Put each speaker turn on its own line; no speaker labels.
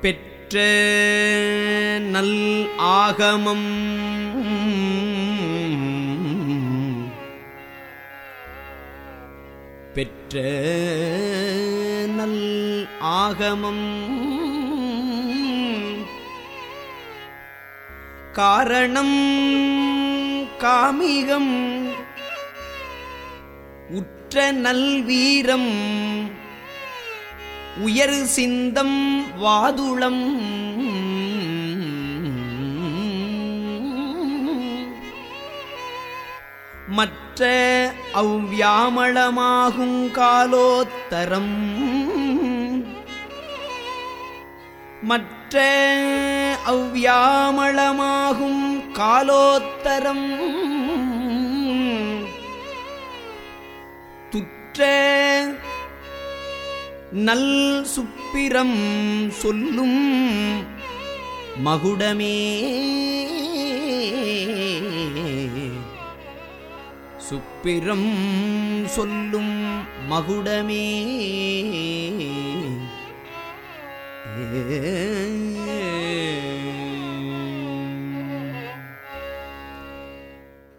பெற்ற நல் ஆகமம். பெற்ற நல் ஆகமம். காரணம் காமிகம். உற்ற நல்வீரம் உயர் சிந்தம் வாதுளம். மற்ற அவ்வியாமளமாகும் காலோத்தரம். மற்ற அவ்வியாமளமாகும் காலோத்தரம். துற்ற நல் சுப்பிரம் சொல்லும் மகுடமே. சுப்பிரம் சொல்லும் மகுடமே. ஏ